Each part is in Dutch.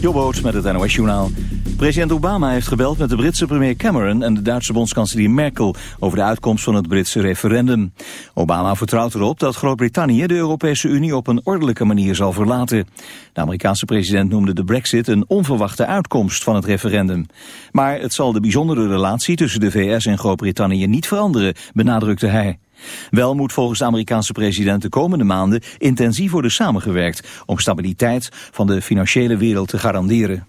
Jobboot met het NOS Journaal. President Obama heeft gebeld met de Britse premier Cameron en de Duitse bondskanselier Merkel over de uitkomst van het Britse referendum. Obama vertrouwt erop dat Groot-Brittannië de Europese Unie op een ordelijke manier zal verlaten. De Amerikaanse president noemde de brexit een onverwachte uitkomst van het referendum. Maar het zal de bijzondere relatie tussen de VS en Groot-Brittannië niet veranderen, benadrukte hij. Wel moet volgens de Amerikaanse president de komende maanden intensief worden samengewerkt om stabiliteit van de financiële wereld te garanderen.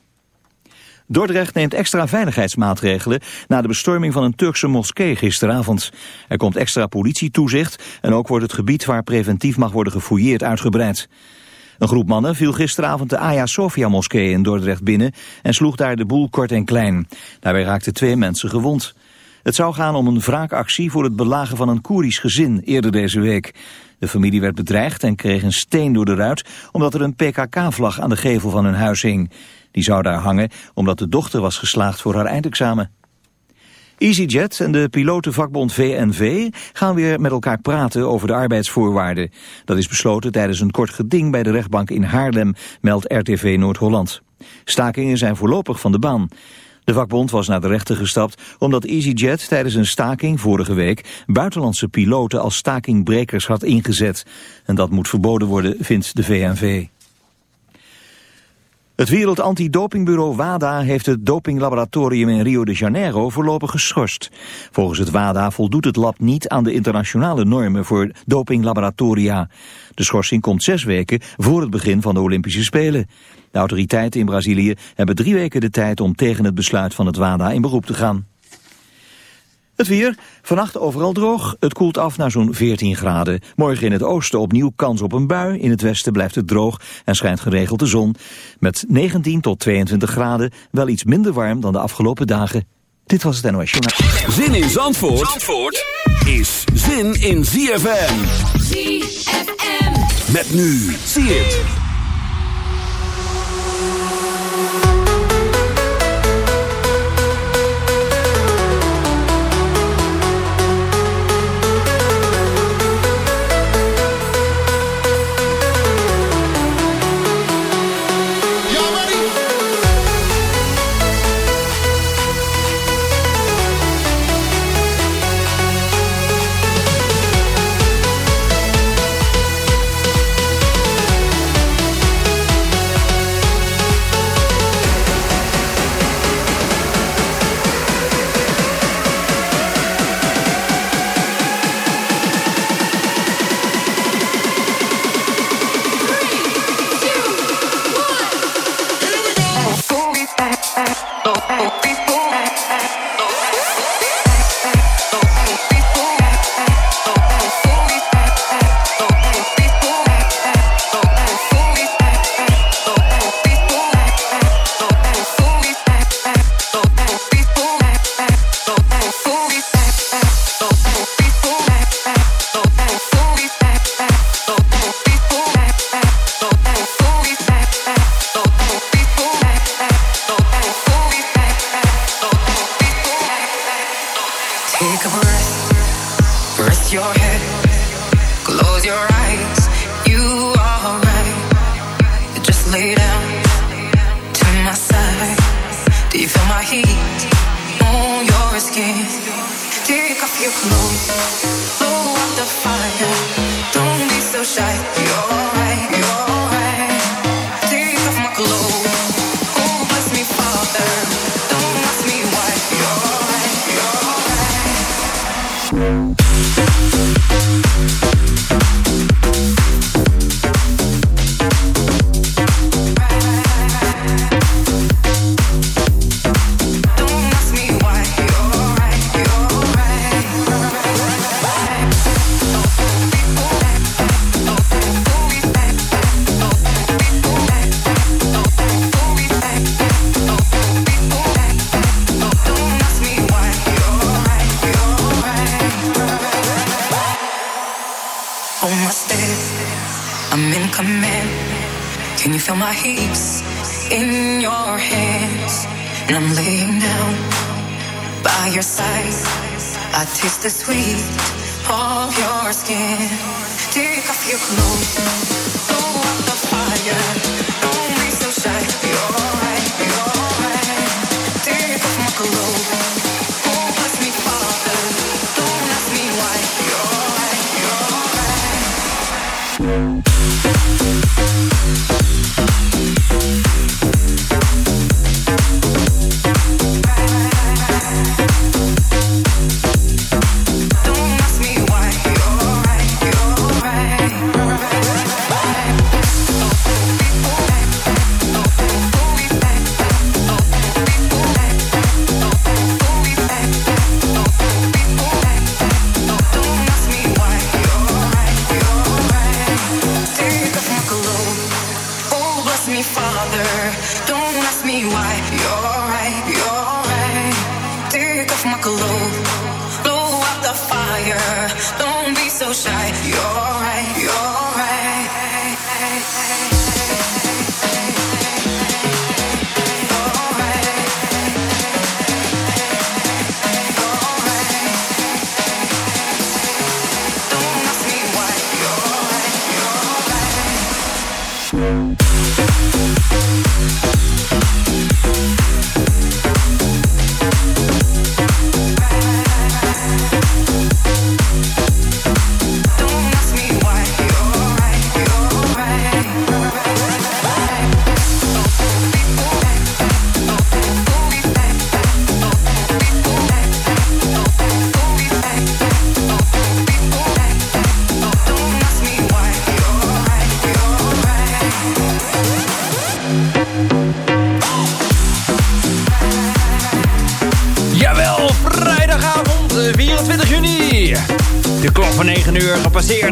Dordrecht neemt extra veiligheidsmaatregelen na de bestorming van een Turkse moskee gisteravond. Er komt extra politietoezicht en ook wordt het gebied waar preventief mag worden gefouilleerd uitgebreid. Een groep mannen viel gisteravond de Aya Sofia moskee in Dordrecht binnen en sloeg daar de boel kort en klein. Daarbij raakten twee mensen gewond. Het zou gaan om een wraakactie voor het belagen van een Koerisch gezin eerder deze week. De familie werd bedreigd en kreeg een steen door de ruit omdat er een PKK-vlag aan de gevel van hun huis hing. Die zou daar hangen omdat de dochter was geslaagd voor haar eindexamen. EasyJet en de pilotenvakbond VNV gaan weer met elkaar praten over de arbeidsvoorwaarden. Dat is besloten tijdens een kort geding bij de rechtbank in Haarlem, meldt RTV Noord-Holland. Stakingen zijn voorlopig van de baan. De vakbond was naar de rechter gestapt omdat EasyJet tijdens een staking vorige week buitenlandse piloten als stakingbrekers had ingezet. En dat moet verboden worden, vindt de VNV. Het Wereld Antidopingbureau WADA heeft het dopinglaboratorium in Rio de Janeiro voorlopig geschorst. Volgens het WADA voldoet het lab niet aan de internationale normen voor dopinglaboratoria. De schorsing komt zes weken voor het begin van de Olympische Spelen. De autoriteiten in Brazilië hebben drie weken de tijd om tegen het besluit van het WADA in beroep te gaan. Het weer, vannacht overal droog. Het koelt af naar zo'n 14 graden. Morgen in het oosten opnieuw kans op een bui. In het westen blijft het droog en schijnt geregeld de zon. Met 19 tot 22 graden wel iets minder warm dan de afgelopen dagen. Dit was het NOS Journaal. Zin in Zandvoort, Zandvoort is zin in ZFM. ZFM. Met nu, zie het. lay down to my side. Do you feel my heat on your skin? Take off your clothes, blow out the fire. Don't be so shy.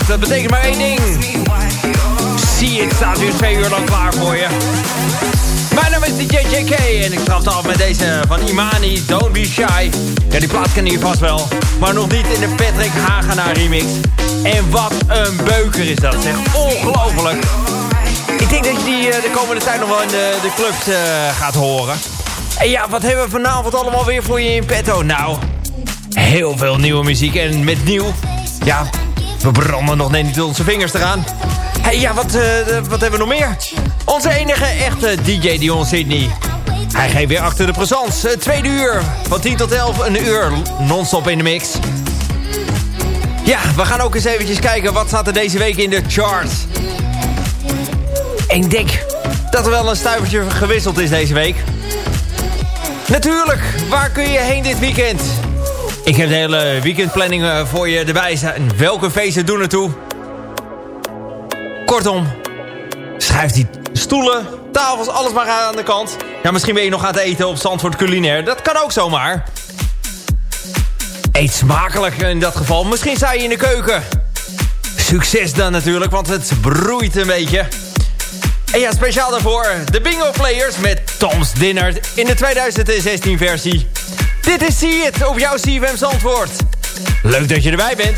Dat betekent maar één ding. Zie het staat weer twee uur lang klaar voor je. Mijn naam is DJ JK en ik trap af met deze van Imani, Don't Be Shy. Ja, die plaat ken je vast wel, maar nog niet in de Patrick Hagenaar remix. En wat een beuker is dat, zeg. Ongelooflijk. Ik denk dat je die eh, de komende tijd nog wel in de, de clubs uh, gaat horen. En ja, wat hebben we vanavond allemaal weer voor je in petto? Nou, heel veel nieuwe muziek en met nieuw ja, we branden nog net onze vingers eraan. hey, ja, wat, uh, wat hebben we nog meer? Onze enige echte DJ Dion Sydney. Hij geeft weer achter de présence. tweede uur, van 10 tot 11, een uur non-stop in de mix. Ja, we gaan ook eens eventjes kijken wat staat er deze week in de charts. En ik denk dat er wel een stuivertje gewisseld is deze week. Natuurlijk, waar kun je heen dit weekend? Ik heb de hele weekendplanning eh, voor je erbij staan. Welke feesten doen ertoe? Kortom, schuif die stoelen, tafels, alles maar aan de kant. Ja, misschien ben je nog aan het eten op Zandvoort Culinair. Dat kan ook zomaar. Eet smakelijk in dat geval. Misschien sta je in de keuken. Succes dan natuurlijk, want het broeit een beetje. En ja, speciaal daarvoor de Bingo Players met Tom's Dinner in de 2016 versie. Dit is See It op jouw CFM antwoord. Leuk dat je erbij bent.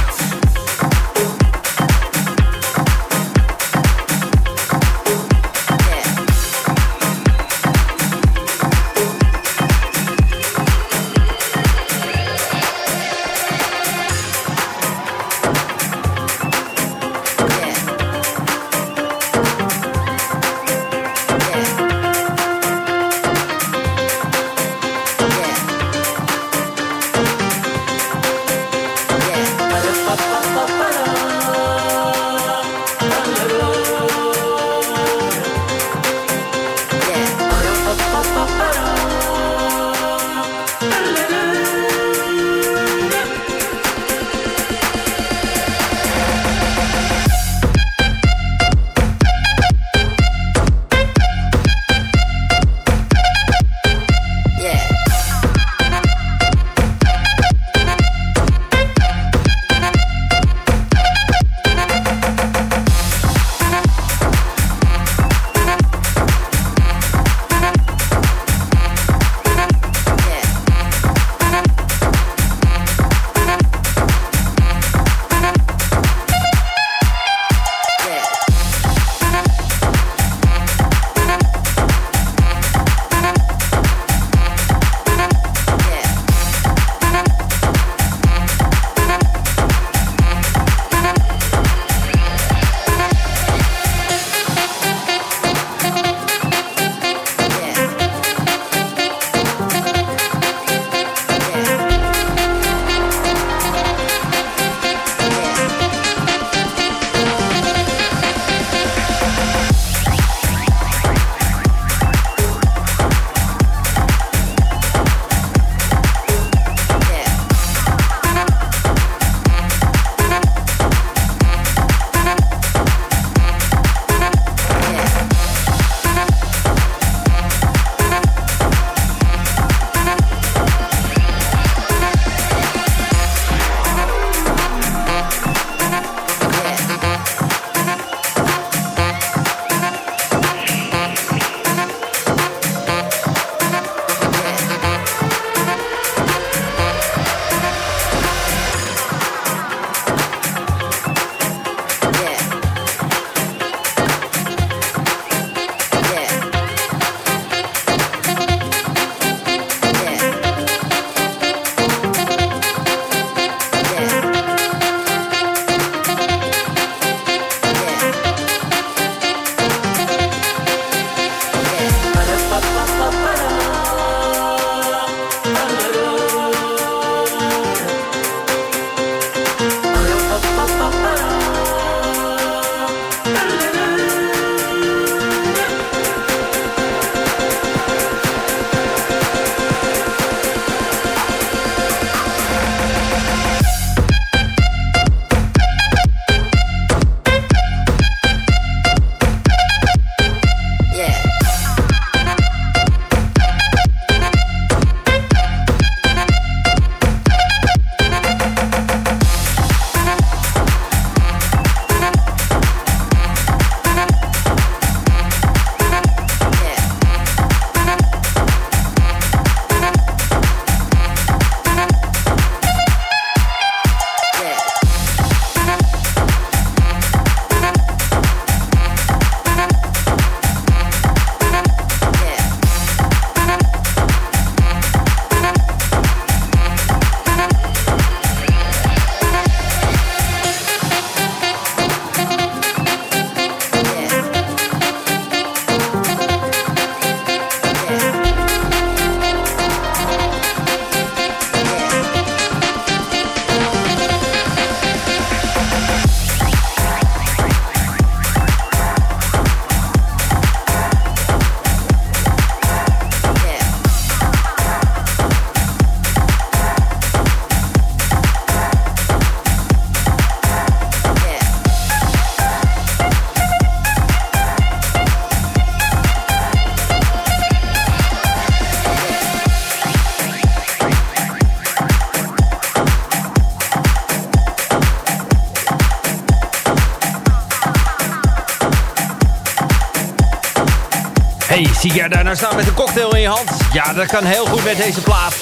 Zie je daar nou staan met een cocktail in je hand. Ja, dat kan heel goed met deze plaat.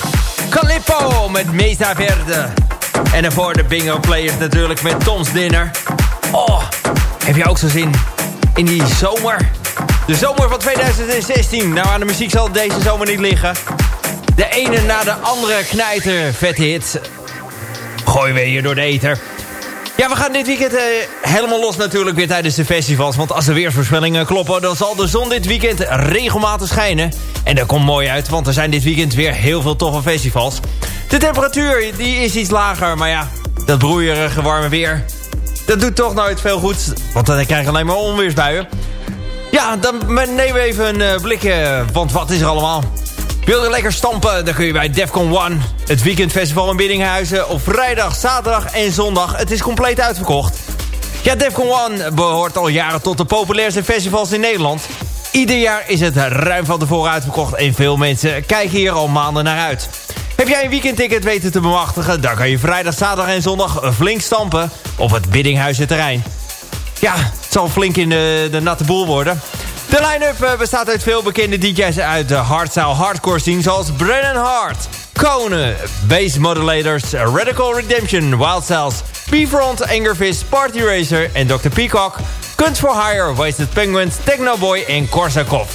Calippo met Mesa Verde. En daarvoor de bingo players natuurlijk met Tom's Dinner. Oh, heb je ook zo zin in die zomer? De zomer van 2016. Nou, aan de muziek zal deze zomer niet liggen. De ene na de andere knijter vette hit. Gooien we hier door de ether. Ja, we gaan dit weekend uh, helemaal los natuurlijk weer tijdens de festivals. Want als de weersvoorspellingen kloppen, dan zal de zon dit weekend regelmatig schijnen. En dat komt mooi uit, want er zijn dit weekend weer heel veel toffe festivals. De temperatuur die is iets lager, maar ja, dat broeierige warme weer... dat doet toch nooit veel goed, want dan krijg je alleen maar onweersbuien. Ja, dan nemen we even een uh, blikje, want wat is er allemaal? Wil je lekker stampen? Dan kun je bij Defcon One, het weekendfestival in Biddinghuizen... op vrijdag, zaterdag en zondag. Het is compleet uitverkocht. Ja, Defcon One behoort al jaren tot de populairste festivals in Nederland. Ieder jaar is het ruim van tevoren uitverkocht... en veel mensen kijken hier al maanden naar uit. Heb jij een weekendticket weten te bemachtigen... dan kan je vrijdag, zaterdag en zondag flink stampen op het Biddinghuizen terrein. Ja, het zal flink in de, de natte boel worden... De line-up eh, bestaat uit veel bekende DJ's uit de hardstyle hardcore scene... zoals Brennan Hart, Kone, Bass Modulators, Radical Redemption, Wild Cells... B-Front, Angerfist, Party Racer en Dr. Peacock... Kunst for Hire, Wasted Penguins, Technoboy en Korsakov.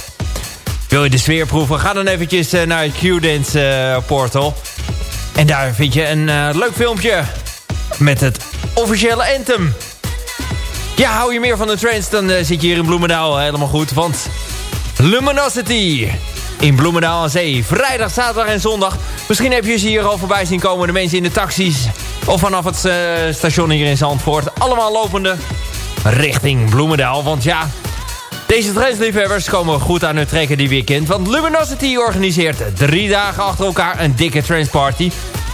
Wil je de sfeer proeven? Ga dan eventjes eh, naar het Q-Dance portal. En daar vind je een leuk filmpje met het officiële anthem. Ja, hou je meer van de trends, dan uh, zit je hier in Bloemendaal helemaal goed. Want Luminosity in Bloemendaal Zee. Vrijdag, zaterdag en zondag. Misschien heb je ze hier al voorbij zien komen. De mensen in de taxis. Of vanaf het uh, station hier in Zandvoort. Allemaal lopende richting Bloemendaal. Want ja, deze trendsliefhebbers komen goed aan hun trekken die weekend. Want Luminosity organiseert drie dagen achter elkaar een dikke trendsparty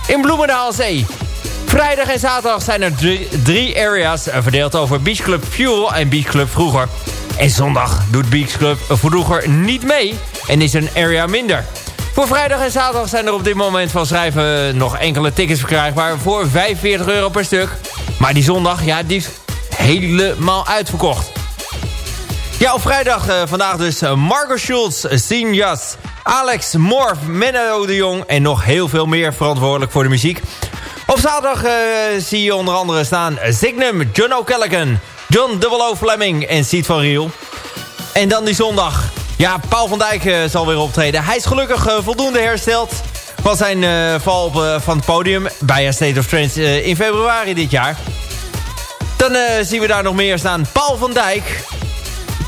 in Bloemendaal Zee. Vrijdag en zaterdag zijn er drie, areas eh, verdeeld over Beach Club Fuel en Beach Club Vroeger. En zondag doet Beach Club Vroeger niet mee en is een area minder. Voor vrijdag en zaterdag zijn er op dit moment van schrijven nog enkele tickets verkrijgbaar voor 45 euro per stuk. Maar die zondag, ja, die is helemaal uitverkocht. Ja, op vrijdag uh, vandaag dus uh, Marco Schultz, Sinjas, Alex Morf, Menno de Jong en nog heel veel meer verantwoordelijk voor de muziek. Op zaterdag uh, zie je onder andere staan Zignum, John O'Callaghan, John Double Fleming en Siet van Riel. En dan die zondag. Ja, Paul van Dijk uh, zal weer optreden. Hij is gelukkig uh, voldoende hersteld van zijn val op, van het podium bij State of Trance in februari dit jaar. Dan zien we daar nog meer staan. Paul van Dijk,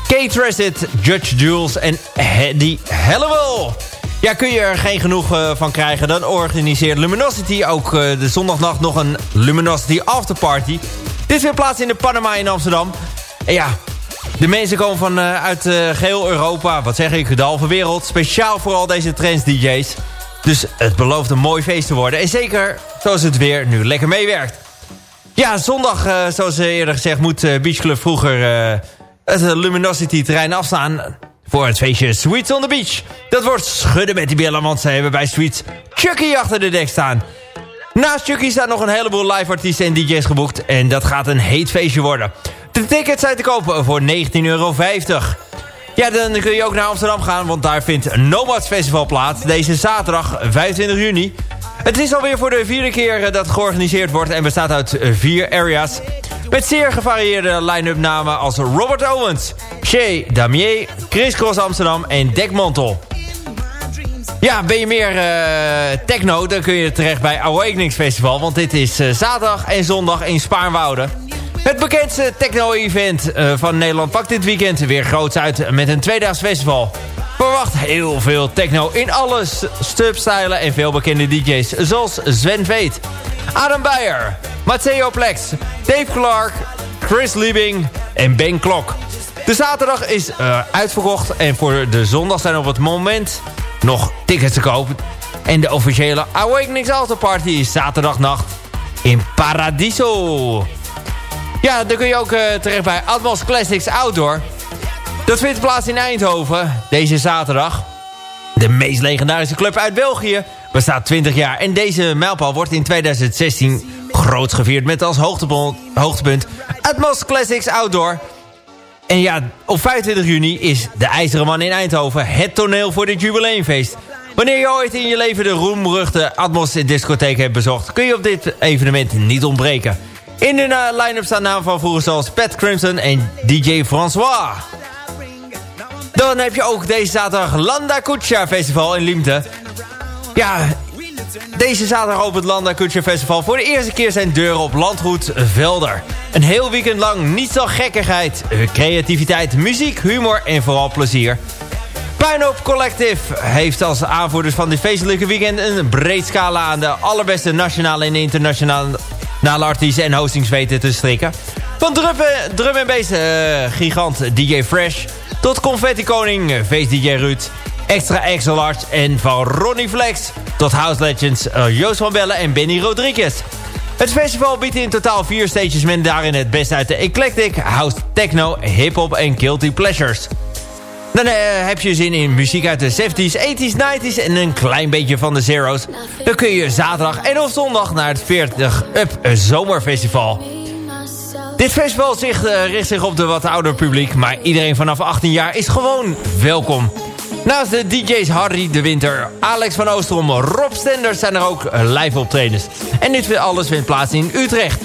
Kate Tressett, Judge Jules en Hedy Hallowell. Ja, kun je er geen genoeg uh, van krijgen... dan organiseert Luminosity ook uh, de zondagnacht nog een Luminosity Afterparty. Dit vindt plaats in de Panama in Amsterdam. En ja, de mensen komen van, uh, uit geheel Europa, wat zeg ik, de halve wereld. Speciaal voor al deze trends-dj's. Dus het belooft een mooi feest te worden. En zeker zoals het weer nu lekker meewerkt. Ja, zondag, zoals eerder gezegd, moet Beach Club vroeger het Luminosity-terrein afstaan voor het feestje Sweets on the Beach. Dat wordt schudden met die billen, want ze hebben bij Sweets Chucky achter de dek staan. Naast Chucky staan nog een heleboel live artiesten en DJ's geboekt. En dat gaat een heet feestje worden. De tickets zijn te kopen voor 19,50 euro. Ja, dan kun je ook naar Amsterdam gaan, want daar vindt Nomads Festival plaats. Deze zaterdag, 25 juni. Het is alweer voor de vierde keer dat georganiseerd wordt en bestaat uit vier areas. Met zeer gevarieerde line-up namen als Robert Owens, Shay Damier, Chris Cross Amsterdam en Dekmantel. Ja, ben je meer uh, techno, dan kun je terecht bij Awakenings Festival. Want dit is zaterdag en zondag in Spaarnwoude. Het bekendste techno-event van Nederland pakt dit weekend weer groots uit met een tweedaags festival. Verwacht heel veel techno in alle stubstijlen en veel bekende DJ's zoals Sven Veet, Adam Beyer, Matteo Plex, Dave Clark, Chris Liebing en Ben Klok. De zaterdag is uh, uitverkocht en voor de zondag zijn op het moment nog tickets te kopen. En de officiële Awakenings Alter Party is zaterdagnacht in Paradiso. Ja, dan kun je ook uh, terecht bij Atmos Classics Outdoor. Dat vindt plaats in Eindhoven deze zaterdag. De meest legendarische club uit België bestaat 20 jaar. En deze mijlpaal wordt in 2016 groot gevierd met als hoogtepunt, Atmos Classics Outdoor. En ja, op 25 juni is de IJzeren Man in Eindhoven het toneel voor dit jubileumfeest. Wanneer je ooit in je leven de roemruchte Atmos discotheek hebt bezocht... kun je op dit evenement niet ontbreken. In de line-up staan namen van vroeger zoals Pat Crimson en DJ François. Dan heb je ook deze zaterdag Landa Festival in Liemte. Ja, deze zaterdag opent Landa Kutsha Festival voor de eerste keer zijn deuren op Landgoed Velder. Een heel weekend lang niet zo gekkigheid, creativiteit, muziek, humor en vooral plezier. Puinhoop Collective heeft als aanvoerders van dit feestelijke weekend... een breed scala aan de allerbeste nationale en internationale artiesten en hostings weten te strikken. Van drum, drum en bass uh, gigant DJ Fresh... tot confetti koning feest DJ Ruud... Extra Excel Large en van Ronnie Flex... tot house legends uh, Joost van Bellen en Benny Rodriguez... Het festival biedt in totaal vier stages met daarin het beste uit de eclectic, house, techno, hip-hop en guilty pleasures. Dan uh, heb je zin in muziek uit de 70s, 80s, 90s en een klein beetje van de zeros. Dan kun je zaterdag en of zondag naar het 40 Up Zomerfestival. Dit festival zich, uh, richt zich op de wat ouder publiek, maar iedereen vanaf 18 jaar is gewoon welkom. Naast de DJ's Harry de Winter, Alex van Oostrom, Rob Stenders zijn er ook live optredens. En dit alles vindt plaats in Utrecht.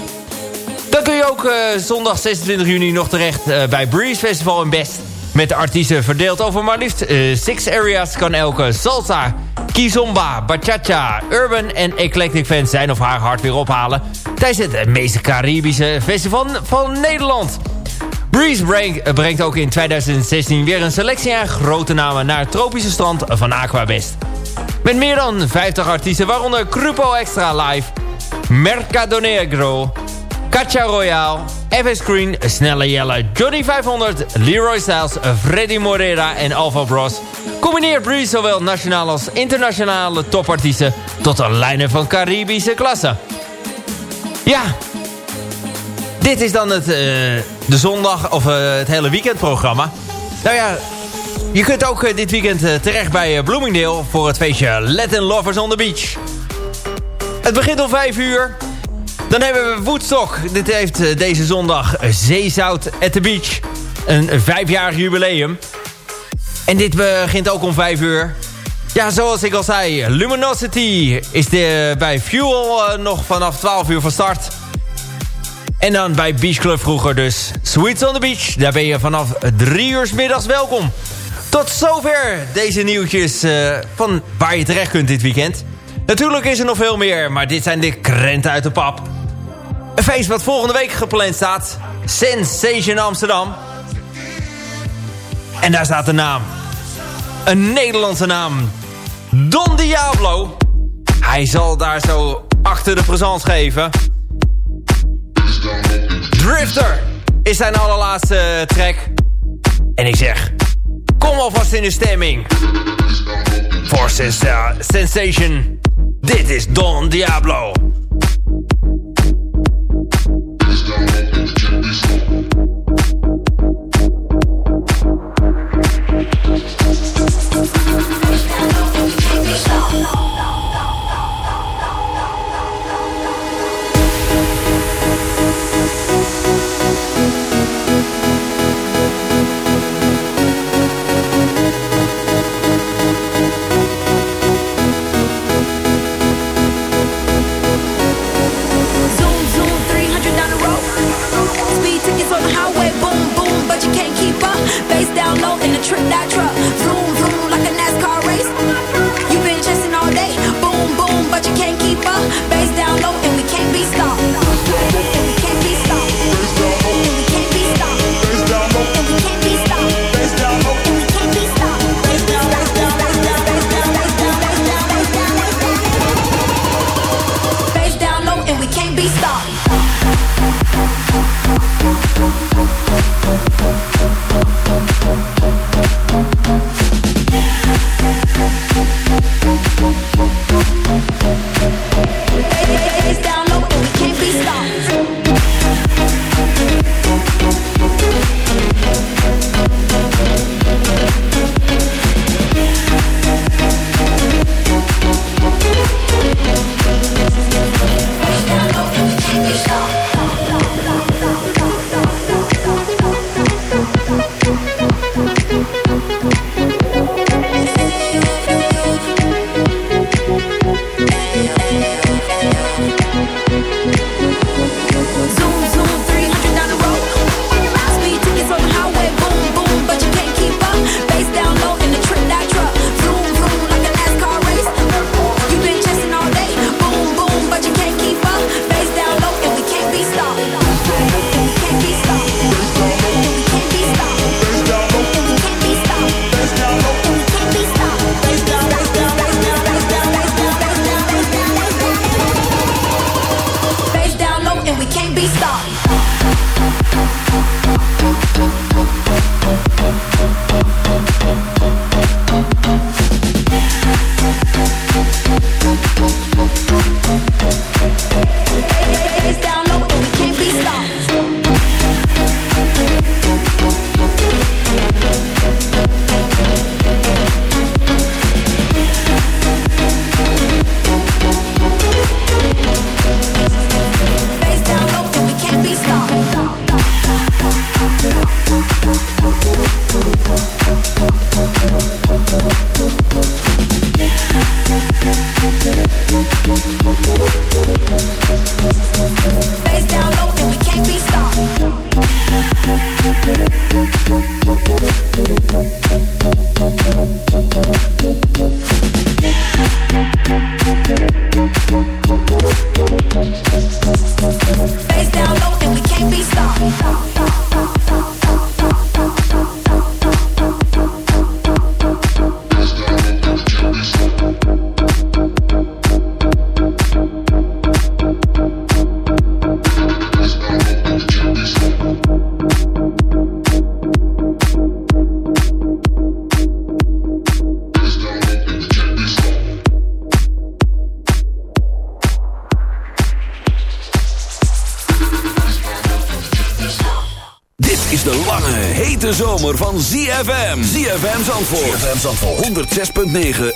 Dan kun je ook uh, zondag 26 juni nog terecht uh, bij Breeze Festival in Best. Met de artiesten verdeeld over maar liefst uh, six areas kan elke salsa, kizomba, bachata, urban en eclectic fans zijn of haar hart weer ophalen. Tijdens het meest Caribische festival van Nederland. Breeze brengt, brengt ook in 2016 weer een selectie aan grote namen naar het tropische strand van Aquabest. Met meer dan 50 artiesten, waaronder Grupo Extra Live, Mercado Negro, Cacha Royale, FS Green, Snelle Jelle, Johnny 500, Leroy Styles, Freddy Morera en Alpha Bros. Combineert Breeze zowel nationale als internationale topartiesten tot een lijnen van Caribische klasse. Ja, dit is dan het, uh, de zondag of uh, het hele weekendprogramma. Nou ja, je kunt ook uh, dit weekend terecht bij Bloomingdale voor het feestje Latin Lovers on the Beach. Het begint om 5 uur. Dan hebben we Woodstock. Dit heeft deze zondag Zeezout at the Beach. Een vijfjarig jubileum. En dit begint ook om 5 uur. Ja, zoals ik al zei, Luminosity is de, bij Fuel nog vanaf 12 uur van start. En dan bij Beach Club vroeger dus. Sweets on the Beach, daar ben je vanaf 3 uur middags welkom. Tot zover deze nieuwtjes uh, van waar je terecht kunt dit weekend. Natuurlijk is er nog veel meer, maar dit zijn de krenten uit de pap. Een feest wat volgende week gepland staat. Sensation Amsterdam. En daar staat de naam. Een Nederlandse naam. Don Diablo. Hij zal daar zo achter de présence geven. Drifter is zijn allerlaatste track. En ik zeg, kom alvast in de stemming. Voor Sensation. Dit is Don Diablo. ZFM. Sinatra, Sinatra, 106.9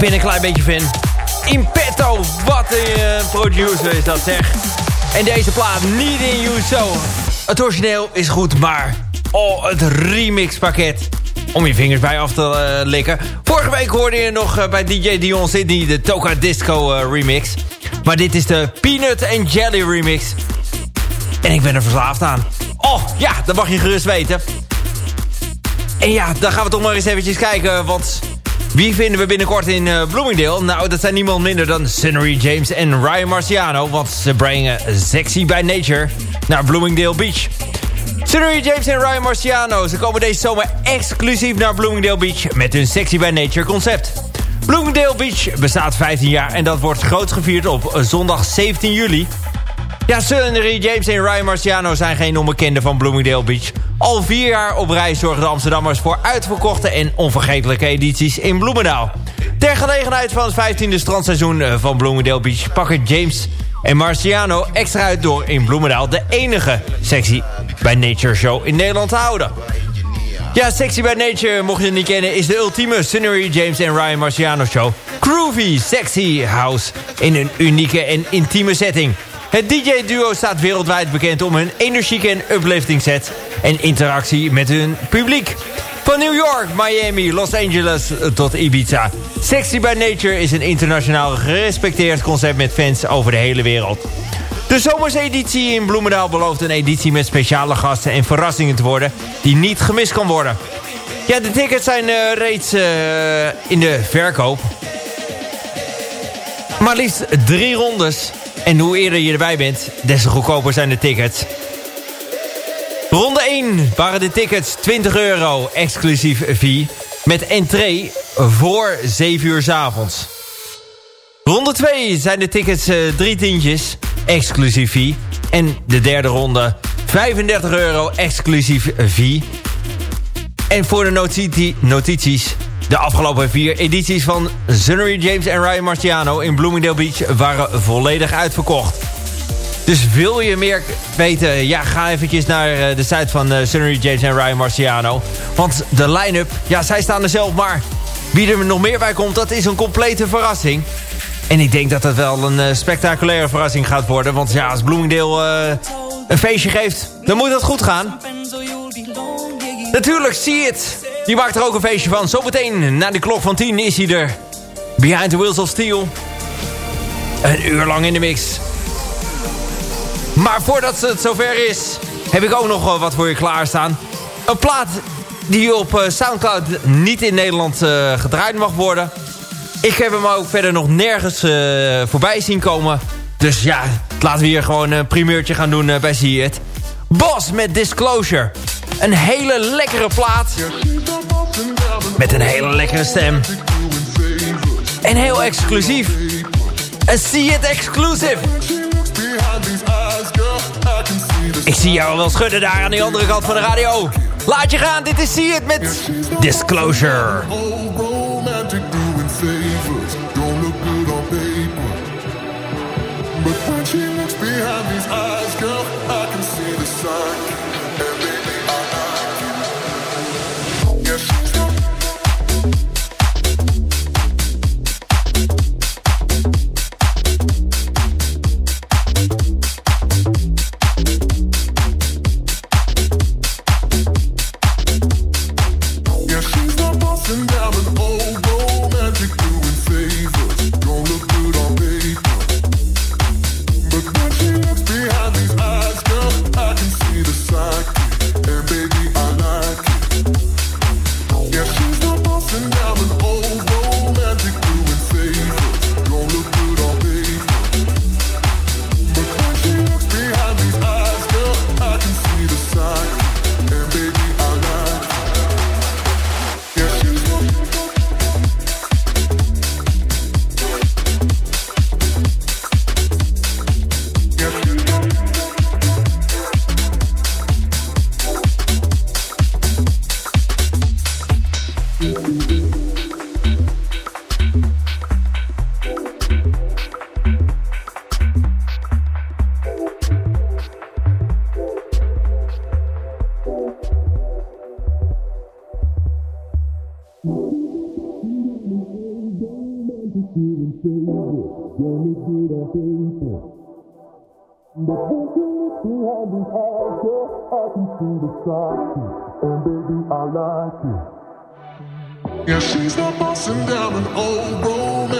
ben een klein beetje fan. Impetto, wat een uh, producer is dat zeg. En deze plaat, niet in You. Het origineel is goed, maar... Oh, het remixpakket. Om je vingers bij af te uh, likken. Vorige week hoorde je nog uh, bij DJ Dion Sydney de Toka Disco remix. Maar dit is de Peanut and Jelly remix. En ik ben er verslaafd aan. Oh, ja, dat mag je gerust weten. En ja, dan gaan we toch maar eens eventjes kijken, want... Wie vinden we binnenkort in uh, Bloomingdale? Nou, dat zijn niemand minder dan Sunnery James en Ryan Marciano... want ze brengen Sexy by Nature naar Bloomingdale Beach. Sunnery James en Ryan Marciano, ze komen deze zomer exclusief naar Bloomingdale Beach... met hun Sexy by Nature concept. Bloomingdale Beach bestaat 15 jaar en dat wordt groot gevierd op zondag 17 juli... Ja, Sunnery James en Ryan Marciano zijn geen onbekenden van Bloomingdale Beach. Al vier jaar op reis zorgen de Amsterdammers voor uitverkochte en onvergetelijke edities in Bloemendaal. Ter gelegenheid van het 15e strandseizoen eh, van Bloomingdale Beach pakken James en Marciano extra uit door in Bloemendaal de enige sexy bij Nature show in Nederland te houden. Ja, Sexy by Nature, mocht je het niet kennen, is de ultieme Sunnery James en Ryan Marciano show. Groovy, sexy house in een unieke en intieme setting. Het DJ-duo staat wereldwijd bekend om hun energieke en uplifting set en interactie met hun publiek. Van New York, Miami, Los Angeles tot Ibiza. Sexy by Nature is een internationaal gerespecteerd concept met fans over de hele wereld. De zomerseditie in Bloemendaal belooft een editie met speciale gasten en verrassingen te worden die niet gemist kan worden. Ja, de tickets zijn uh, reeds uh, in de verkoop. Maar liefst drie rondes en hoe eerder je erbij bent, des te goedkoper zijn de tickets. Ronde 1 waren de tickets 20 euro, exclusief fee. Met entree voor 7 uur s avonds. Ronde 2 zijn de tickets uh, drie tientjes, exclusief fee. En de derde ronde 35 euro, exclusief fee. En voor de notitie, notities de afgelopen vier edities van Sunnery James en Ryan Marciano in Bloomingdale Beach waren volledig uitverkocht. Dus wil je meer weten, ja, ga eventjes naar eh, de site van uh, Sunnery James en Ryan Marciano. Want de line-up, ja, zij staan er zelf maar. Wie er nog meer bij komt, dat is een complete verrassing. En ik denk dat het wel een uh, spectaculaire verrassing gaat worden. Want ja, als Bloomingdale een feestje geeft, dan moet dat goed gaan. Natuurlijk, zie het. Die maakt er ook een feestje van. Zometeen, na de klok van 10 is hij er. Behind the Wheels of Steel. Een uur lang in de mix. Maar voordat het zover is, heb ik ook nog wat voor je klaarstaan. Een plaat die op eh, Soundcloud niet in Nederland uh, gedraaid mag worden. Ik heb hem ook verder nog nergens uh, voorbij zien komen. Dus ja, laten we hier gewoon een primeurtje gaan doen bij See It. Bos met Disclosure. Een hele lekkere plaat. Met een hele lekkere stem. En heel exclusief. Een See It Exclusive. Ik zie jou wel schudden daar aan de andere kant van de radio. Laat je gaan, dit is See It met Disclosure. I can see the stars, and baby, I like you. Yeah, she's not bossing down an old romance.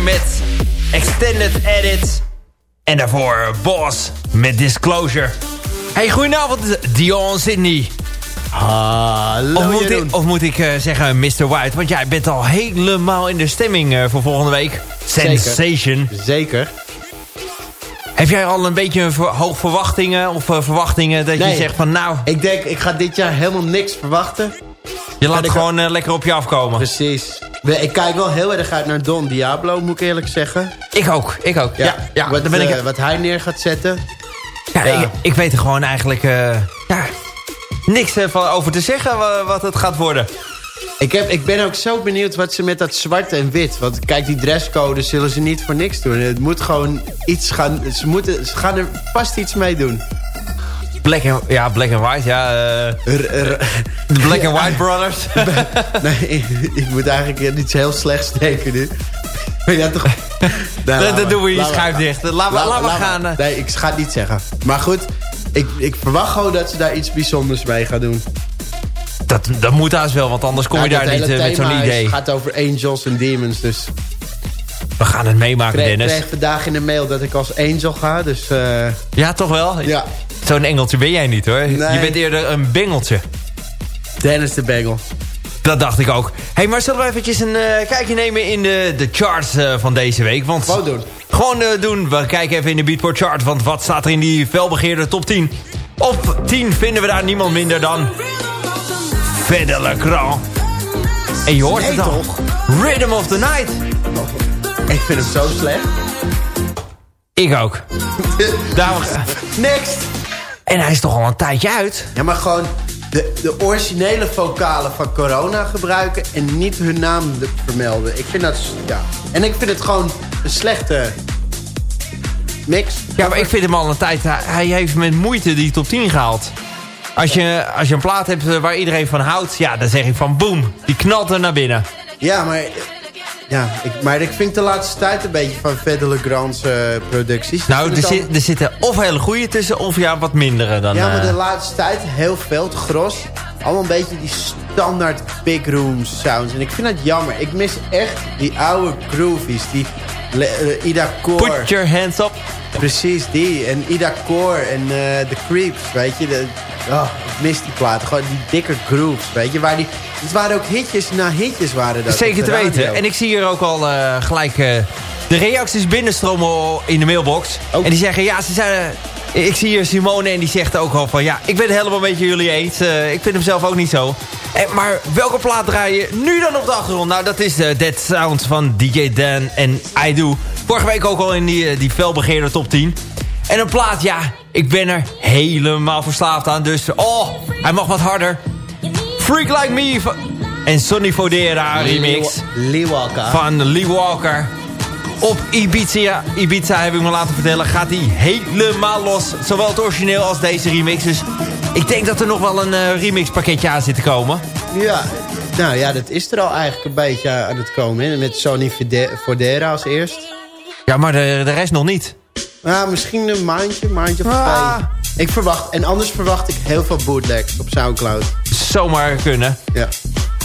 Met Extended Edits. En daarvoor Boss met Disclosure. Hey, goedenavond Dion Sydney. Hallo Of moet, ik, of moet ik eh, zeggen Mr. White? Want jij bent al helemaal in de stemming eh, voor volgende week. Sensation. Zeker. Heb jij al een beetje ver- hoog verwachtingen? Of eh, verwachtingen dat je zegt van nou, Ik denk, ik ga dit jaar helemaal niks verwachten. je laat het gewoon lekker op je afkomen. Precies. Ik kijk wel heel erg uit naar Don Diablo, moet ik eerlijk zeggen. Ik ook, ik ook. Ja, ja, wat, ben ik... eh, wat hij neer gaat zetten. Ja, Ja. Ik, ik weet er gewoon eigenlijk eh, ja, niks eh, van over te zeggen wa- wat het gaat worden. Ik, heb, ik ben ook zo benieuwd wat ze met dat zwart en wit... Want kijk, die dresscode zullen ze niet voor niks doen. Het moet gewoon iets gaan... Ze, moeten, ze gaan er vast iets mee doen. Black and, ja, Black and White, ja. eh, R- r- de Black and White Brothers. nee, ik, ik moet eigenlijk iets heel slechts denken nu. Maar ja, toch... Nee, dat doen we je maar. schuif dicht. Laat, maar- laat maar gaan. eh. Nee, ik ga het niet zeggen. Maar goed, ik, ik verwacht gewoon dat ze daar iets bijzonders mee gaan doen. Dat, dat moet haast wel, want anders kom je daar niet eh, met zo'n idee. gaat over angels en demons. Dus We gaan het meemaken, ik kreeg, Dennis. vandaag in de mail dat ik als angel ga. Dus eh, Ja, toch wel? ja, Zo'n engeltje ben jij niet, hoor. Nee. Je bent eerder een bengeltje. Dennis de Bengel. Dat dacht ik ook. hey, maar zullen we eventjes een eh, kijkje nemen in de, de charts eh, van deze week? Want Gewoon doen. Gewoon eh, doen. We kijken even in de Beatport chart. Want wat staat er in die felbegeerde top 10? Op 10 vinden we daar niemand minder dan... Fede Legrand. En je hoort Nee, het al. toch? Rhythm of the Night. Ik vind hem zo slecht. Ik ook. Daarom... Next! En hij is toch al een tijdje uit? Ja, maar gewoon de, de originele vocalen van corona gebruiken... en niet hun naam de- vermelden. Ik vind dat... Ja. En ik vind het gewoon een slechte mix. Ja, maar ik vind hem al een tijd... Hij, hij heeft met moeite die top 10 gehaald. Als je, als je een plaat hebt eh, waar iedereen van houdt... Ja, dan zeg ik van boem. Die knalt er naar binnen. Ja, maar... Ja, ik, maar ik vind de laatste tijd een beetje van Fede Legrand's eh, producties. Nou, er, er zitten of hele goede tussen... of ja, wat mindere dan... Ja, maar eh, de laatste tijd heel veel, het gros. Allemaal een beetje die standaard big room sounds. En ik vind dat jammer. Ik mis echt die oude groovies. Die eh, Ida Core. Put your hands up. Precies, die. En Ida Core en eh The Creeps, weet je. De, oh, ik mis die platen. Gewoon die dikke grooves, weet je. Waar die, het waren ook hitjes na hitjes waren dat. Zeker te weten. En ik zie hier ook al eh, gelijk eh, de reacties binnenstromen in de mailbox. Oh. En die zeggen, ja, ze zijn... eh, ik zie hier Simone en die zegt ook al van... Ja, ik ben het helemaal met jullie eens. Ik vind hem zelf ook niet zo. En, maar welke plaat draai je nu dan op de achtergrond? Nou, dat is de Dead Sound van DJ Dan en I Do. Vorige week ook al in die, die felbegeerde top 10. En een plaat, ja, ik ben er helemaal verslaafd aan. Dus, oh, hij mag wat harder. Freak Like Me van- en Sonny Fodera remix Lee, Walker. van Lee Walker. Op Ibiza, Ibiza heb ik me laten vertellen, gaat hij helemaal los. Zowel het origineel als deze remix. Dus ik denk dat er nog wel een eh, remix pakketje aan zit te komen. Ja, nou ja, dat is er al eigenlijk een beetje aan het komen. Hè? Met Fide- Fodera als eerst. Ja, maar de, de rest nog niet. Nou, misschien een maandje, maandje of Ah. Ik verwacht, en anders verwacht ik heel veel bootlegs op Soundcloud. Zomaar kunnen. Ja.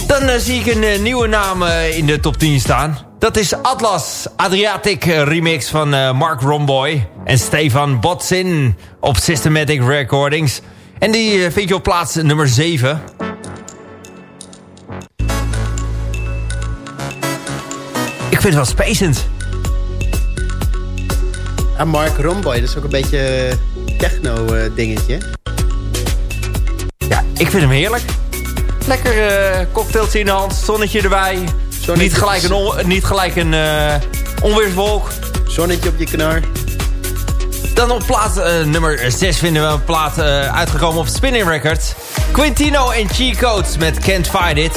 Dan eh, zie ik een eh, nieuwe naam eh, in de top 10 staan. Dat is Atlas Adriatic remix van Mark Romboy en Stefan Botsin op Systematic Recordings. En die vind je op plaats nummer 7. Ik vind het wel spacend. Ja, Mark Romboy, dat is ook een beetje techno-dingetje. Ja, ik vind hem heerlijk. Lekker eh cocktailtje in de hand, zonnetje erbij. Zonnetje. Niet gelijk een, on- niet gelijk een eh, onweerswolk. Zonnetje op je knar. Dan op plaats eh, nummer 6 vinden we een plaat uitgekomen op Spinning Records. Quintino en G-Codes met Can't Fight It.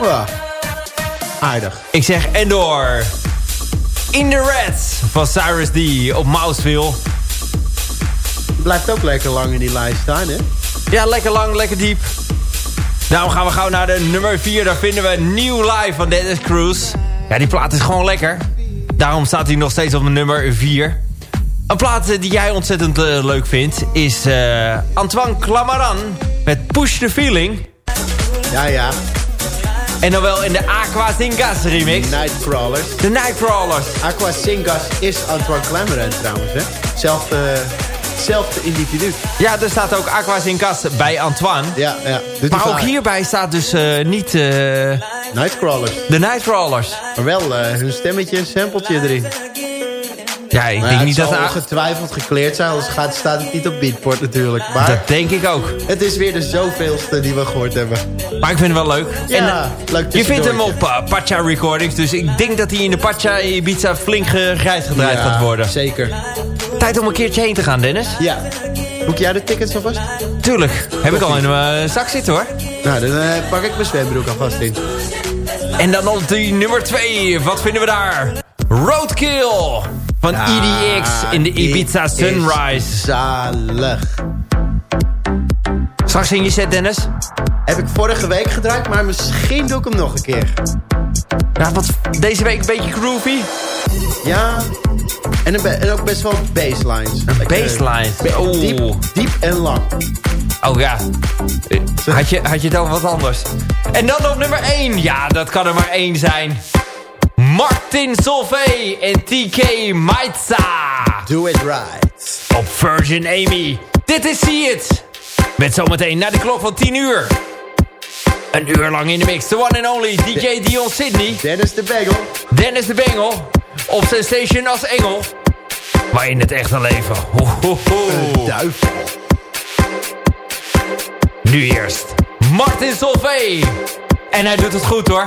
Wow. Aardig. Ik zeg en door. In the Reds van Cyrus D op Mouseville. Blijft ook lekker lang in die lijst staan, hè? Ja, lekker lang, lekker diep. Daarom gaan we gauw naar de nummer 4. Daar vinden we New Life van Dennis Cruz. Ja, die plaat is gewoon lekker. Daarom staat hij nog steeds op de nummer 4. Een plaat eh, die jij ontzettend eh, leuk vindt... is eh, Antoine Clamaran met Push the Feeling. Ja, ja. En dan wel in de Aqua Zingas remix. Nightcrawlers. De Nightcrawlers. Aqua Singas is Antoine Clamaran trouwens, hè? Zelfde, zelfde individu. Ja, er staat ook Aqua Zingas bij Antoine. Ja, ja. Maar ook hierbij staat dus eh, niet eh, Nightcrawlers. de Nightcrawlers. Maar wel eh, hun stemmetje, een sampletje erin. Ja, ik Maar denk ja, niet het dat... A- ongetwijfeld gekleerd zijn, anders gaat, staat het niet op Beatport natuurlijk. Maar Dat denk ik ook. het is weer de zoveelste die we gehoord hebben. Maar ik vind hem wel leuk. Ja, En, leuk Je vindt hem op uh, Pacha Recordings. Dus ik denk dat hij in de Pacha Ibiza flink gereisd gedraaid Ja, gaat worden. Zeker. Tijd om een keertje heen te gaan, Dennis. Ja. Boek jij de tickets alvast? Tuurlijk. Heb ik al in mijn zak zitten, hoor. Nou, dan eh, pak ik mijn zwembroek alvast in. En dan op die nummer 2. Wat vinden we daar? Roadkill. Van EDX in de Ibiza Sunrise. Zalig. Straks in je set, Dennis. Heb ik vorige week gedraaid, maar misschien doe ik hem nog een keer. Ja, wat deze week een beetje groovy. Ja. En, een en ook best wel baselines. Baselines. Diep, diep en lang. Oh ja. Had je, had je het over wat anders. En dan op nummer 1. Ja, dat kan er maar één zijn. Martin Solveig en TK Maitza. Do it right. Op Virgin Amy. Dit is See It. Met zometeen naar de klok van 10 uur. Een uur lang in de mix. The one and only DJ Dion Sydney. Dennis de Bagel. Dennis de Bengel. Op Sensation als engel. Maar in het echte leven. Ho, ho, ho. Duivel. Nu eerst. Martin Solvay. En hij doet het goed hoor.